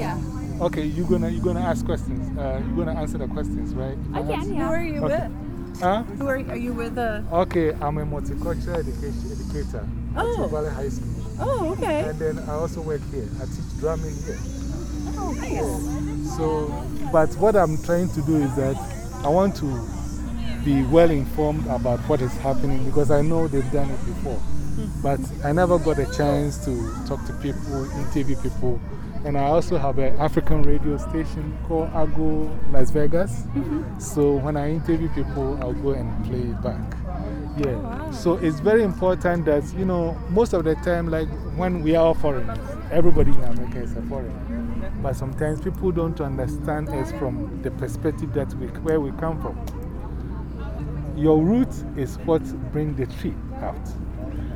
Yeah. Okay, you're gonna you're gonna ask questions. Uh, you're gonna answer the questions, right? I can, yeah. Who are you Okay. with? Huh? Who are, are you with? Uh, Okay, I'm a multicultural education educator at Oh. Sioux Valley High School. oh, okay. And then I also work here. I teach drumming here. Oh, nice. So, but what I'm trying to do is that I want to be well informed about what is happening because I know they've done it before. But I never got a chance to talk to people, interview people. And I also have an African radio station called Ago Las Vegas. Mm-hmm. So when I interview people, I'll go and play it back. Yeah. Oh, so it's very important that, you know, most of the time, like when we are all foreigners, everybody in America is a foreigner. But sometimes people don't understand us from the perspective that we, where we come from. Your root is what brings the tree out.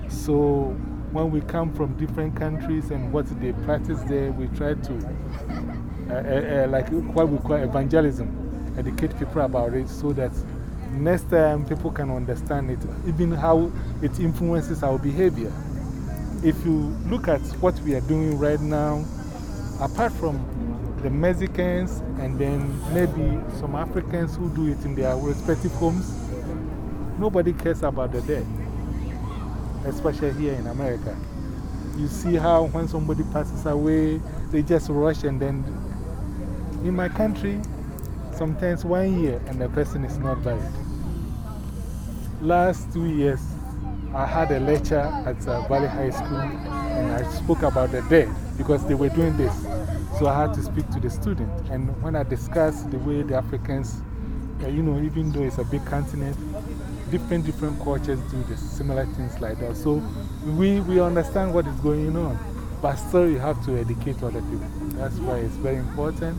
So when we come from different countries and what they practice there, we try to, uh, uh, uh, like what we call evangelism, educate people about it so that next time people can understand it, even how it influences our behavior. If you look at what we are doing right now, apart from the Mexicans and then maybe some Africans who do it in their respective homes, nobody cares about the dead, especially here in America. You see how when somebody passes away, they just rush and then, in my country, sometimes one year and the person is not buried. Last two years, I had a lecture at uh, Valley High School and I spoke about the dead because they were doing this. So I had to speak to the student. And when I discussed the way the Africans, uh, you know, even though it's a big continent, different, different cultures do the similar things like that. So we, we understand what is going on, but still you have to educate other people. That's why it's very important.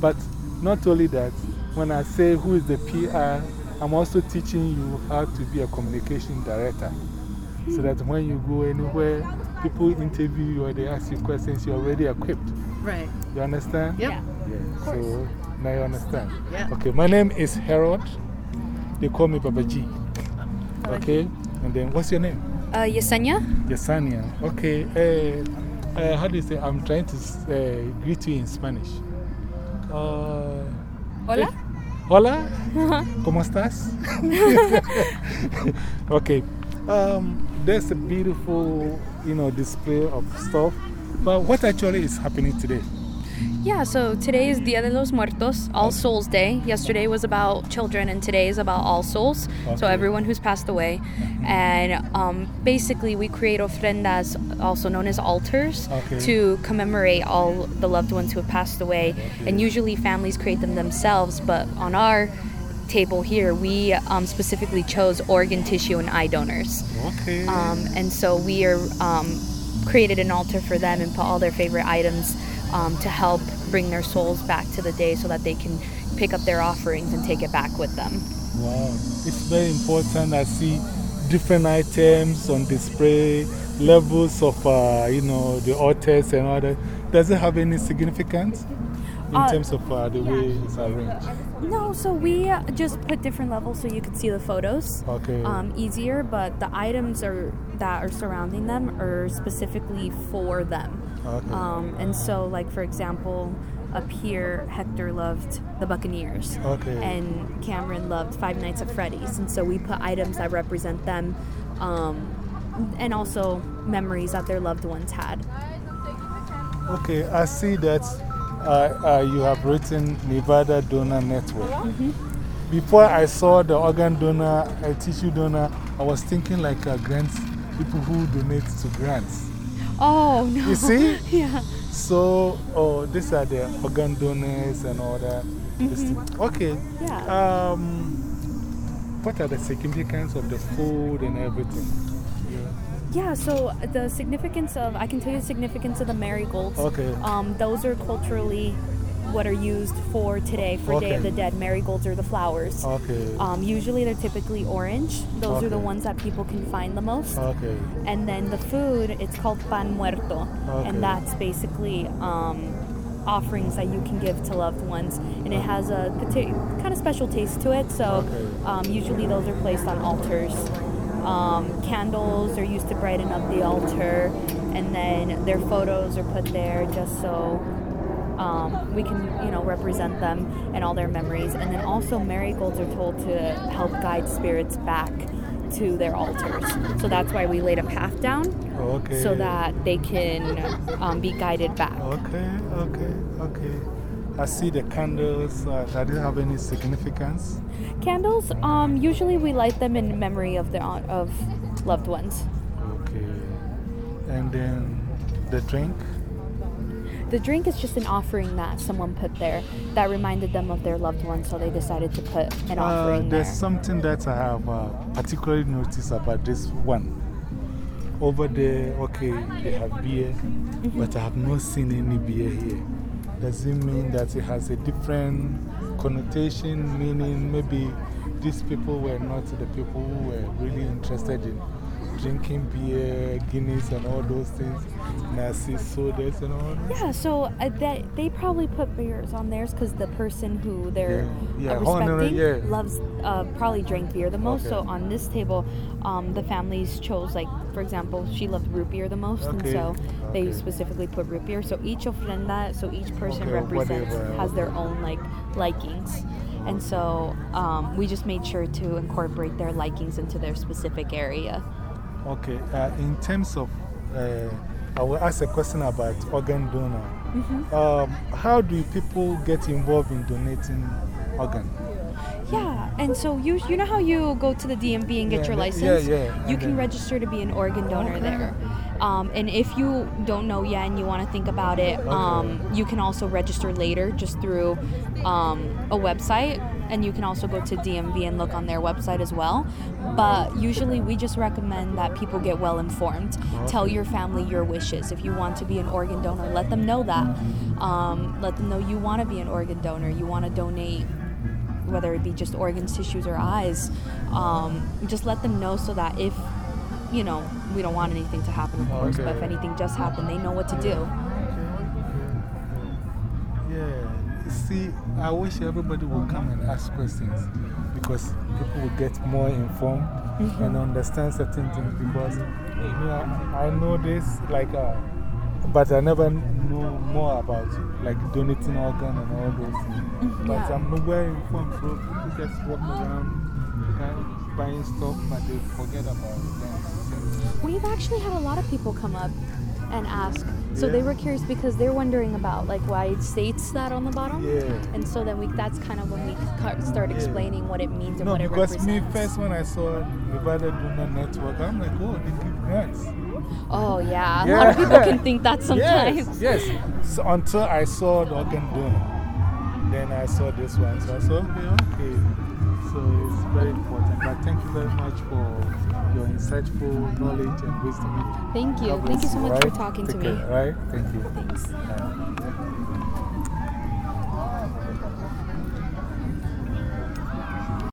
But not only that, when I say who is the PR, I'm also teaching you how to be a communication director. So that when you go anywhere, people interview you or they ask you questions, you're already equipped. Right. You understand? Yep. Yeah. So now you understand. Yeah. Okay, my name is Harold. They call me Baba G. Okay, and then what's your name? Uh, Yesenia? Yesania. Okay, uh, uh, how do you say? I'm trying to uh, greet you in Spanish. Uh, Hola? Hola, ¿cómo estás? okay, um, there's a beautiful, you know, display of stuff. But what actually is happening today? Yeah, so today is Dia de los Muertos, All Souls Day. Yesterday was about children, and today is about All Souls, so everyone who's passed away. And um, basically, we create ofrendas, also known as altars, Okay. to commemorate all the loved ones who have passed away. And usually, families create them themselves, but on our table here, we um, specifically chose organ tissue and eye donors. Okay. Um, and so we are um, created an altar for them and put all their favorite items um, to help bring their souls back to the day so that they can pick up their offerings and take it back with them. Wow, it's very important. I see different items on display, levels of, uh, you know, the altars and all that. Does it have any significance in Uh, terms of uh, the way it's arranged? No, so we uh, just put different levels so you could see the photos Okay. um, easier, but the items are, that are surrounding them are specifically for them. Okay. Um, and so, like, for example, up here, Hector loved the Buccaneers. Okay. And Cameron loved Five Nights at Freddy's. And so we put items that represent them um, and also memories that their loved ones had. Okay, I see that uh, uh, you have written Nevada Donor Network. Mm-hmm. Before I saw the organ donor, a tissue donor, I was thinking like uh, grants, people who donate to grants. Oh, no. You see? yeah. So, oh, these are the organ donors and all that. This thing. Okay. Yeah. Um, what are the significance of the food and everything? Yeah, so the significance of, I can tell you the significance of the marigolds. Okay. Um, those are culturally what are used for today, for Day of the Dead. Marigolds are the flowers. Okay. Um, usually they're typically orange. Those are the ones that people can find the most. okay. And then the food, it's called pan muerto. Okay. And that's basically um, offerings that you can give to loved ones. And it has a kind of special taste to it. So Okay. um, usually those are placed on altars. Um, candles are used to brighten up the altar. And then their photos are put there just so um, we can, you know, represent them and all their memories. And then also, marigolds are told to help guide spirits back to their altars. So that's why we laid a path down Okay. so that they can um, be guided back. Okay, okay, okay. I see the candles. Uh, does it have any significance? Candles, um, usually we light them in memory of the of loved ones. Okay. And then the drink? The drink is just an offering that someone put there that reminded them of their loved one, so they decided to put an Uh, offering there's there. something that I have uh, particularly noticed about this one. Over there, okay, they have beer, Mm-hmm. but I have not seen any beer here. Does it mean that it has a different connotation? Meaning, maybe these people were not the people who were really interested in drinking beer, Guinness, and all those things, nasty sodas, and all that? Yeah, so uh, they, they probably put beers on theirs because the person who they're Yeah, uh, yeah, respecting yeah. loves, uh, probably drank beer the most. So on this table, um, the families chose, like, for example, she loved root beer the most, and Okay, so they specifically put root beer. So each ofrenda, so each person Okay, represents, whatever, has their own, like, likings. And so um, we just made sure to incorporate their likings into their specific area. Okay, uh, in terms of, uh, I will ask a question about organ donor. Mm-hmm. Um, how do people get involved in donating organ? Yeah, and so you you know how you go to the DMV and get Yeah, your yeah, license? yeah, You can then- register to be an organ donor there. Um, and if you don't know yet and you want to think about it, um, you can also register later just through um, a website. And you can also go to DMV and look on their website as well. But usually, we just recommend that people get well informed. Tell your family your wishes. If you want to be an organ donor, let them know that. Um, let them know you want to be an organ donor. You want to donate whether it be just organs, tissues, or eyes. Um, just let them know so that if, you know, we don't want anything to happen, of course, but if anything does happen, they know what to do. Yeah, see, I wish everybody would come and ask questions because people will get more informed Mm-hmm. and understand certain things. Because you know, I know this, like, uh, but I never know more about like donating organ and all those things. But Mm-hmm. yeah. I'm well informed, so people just walk around kind of buying stuff, but they forget about it. We've actually had a lot of people come up and ask. So Yeah. they were curious because they're wondering about like why it states that on the bottom. Yeah. And so then we that's kind of when we start Yeah. explaining what it means and No, what it represents. because me first when I saw Nevada Donor Network, I'm like, oh, they give grants. Oh yeah, a lot of people can think that sometimes. Yes, yes. So until I saw the organ donor, then I saw this one. So I said, okay, okay. So it's very important. But thank you very much for your insightful knowledge and wisdom. Thank you. Thank you so much for talking Take to me. care, Right? Thank you. Thanks. Uh,